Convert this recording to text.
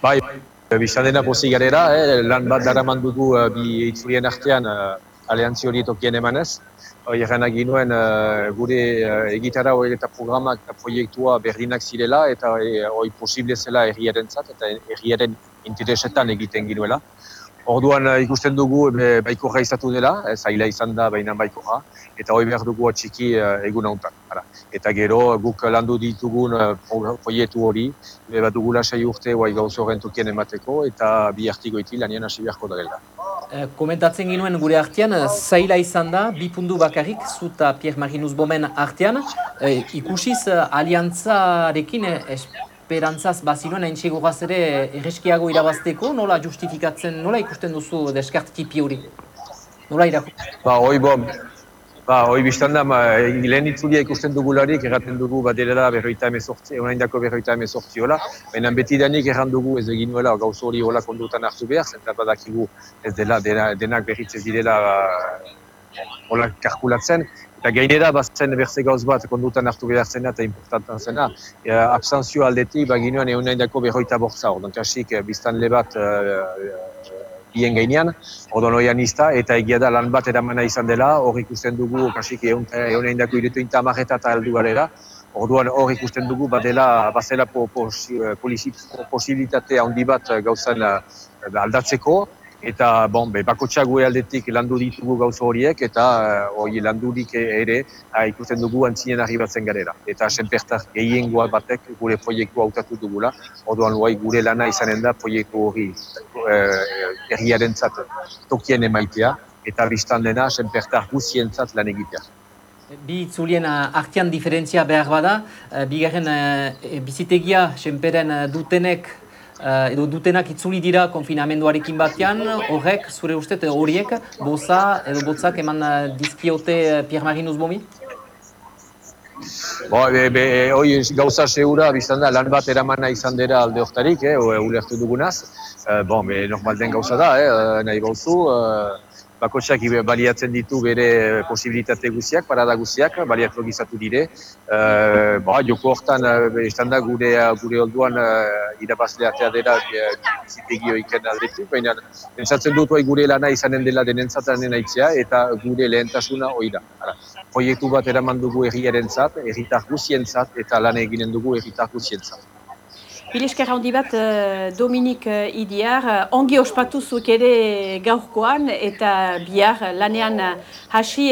Bai, biztan dena pozik garera, eh, lan bat daraman dugu uh, bi itzulien artean uh, aliantzi hori tokien emanez. Egenak ginuen uh, gure uh, egitara hori eta programak eta proiektua berdinak zirela eta hori posible zela erriaren zat eta erriaren interesetan egiten ginuela. Orduan ikusten dugu e, baikorra izatu dela, e, zaila izan da baina baikorra, eta hori behar dugu atxiki e, egun hauntan. Eta gero guk landu ditugun e, proietu hori, e, bat dugula sei urte guai gauz horren emateko, eta bi artiko iti lanien hasi beharko da gela. E, komentatzen ginuen gure artean, zaila izan da, bi pundu bakarrik, zuta Pierre Marinus Bomen artean, e, ikusiz aliantzarekin esperantzaz bazinuen hain txegogaz ere erreskiago irabazteko, nola justifikatzen, nola ikusten duzu deskart tipi hori? Nola irako? Ba, hoi bo, ba, hoi biztan da, lehen itzulia ikusten dugularik, erraten dugu bat dela berroita emezortzi, egon dako berroita emezortzi hola, baina beti danik erran dugu ez egin nuela gauz hori hola kondutan hartu behar, zenta badakigu ez dela denak berritz ez direla hola kalkulatzen, Eta gainera, bazen berze gauz bat kondutan hartu behar zena eta importantan zena. E, abstantzio aldetik, baginuan egun dako berroita bortza. Ordan kasik, biztan lebat uh, bien gainean, ordan izta, eta egia da lan bat eramana izan dela, hor ikusten dugu, kasik egun nahi dako iretu inta amarreta eta aldu galera. Orduan hor ikusten dugu, badela, bazela po, po, posibilitate handi bat gauzan aldatzeko, eta bon, be, bakotxa gure aldetik landu ditugu gauza horiek eta uh, hori landurik ere uh, ikusten dugu antzinen arribatzen garera. Eta senpertar gehien batek gure proiektu hautatu dugula, orduan guai gure lana izanen da proiektu hori uh, erriaren zat tokien emaitea eta biztan dena senpertar guzien zat lan egitea. Bi itzulien artean diferentzia behar bada, bigarren bizitegia senperen dutenek uh, edo dutenak itzuli dira konfinamenduarekin batean, horrek, zure uste, horiek, boza edo botzak eman uh, dizkiote uh, Pierre Marinus Bomi? Bo, be, be, oi, gauza segura, biztan da, lan bat eramana izan dira alde hortarik, eh, ulertu dugunaz. Uh, bon, be, normal den gauza da, eh, nahi bauzu. Uh, bakotxak baliatzen ditu bere posibilitate guziak, parada guziak, baliatu gizatu dire. Uh, ba, joko hortan, uh, da gure, gure olduan uh, irabazleatea dira bizitegio iken aldretu, baina entzatzen dut gure lana izanen dela denentzatanen aitzea eta gure lehentasuna hori da. Proiektu bat eraman dugu erriaren zat, erritar guzien zat, eta lan eginen dugu erritar guzien zat. Bilesker handi bat, Dominik Idiar, ongi ospatu zuk ere gaurkoan eta bihar lanean hasi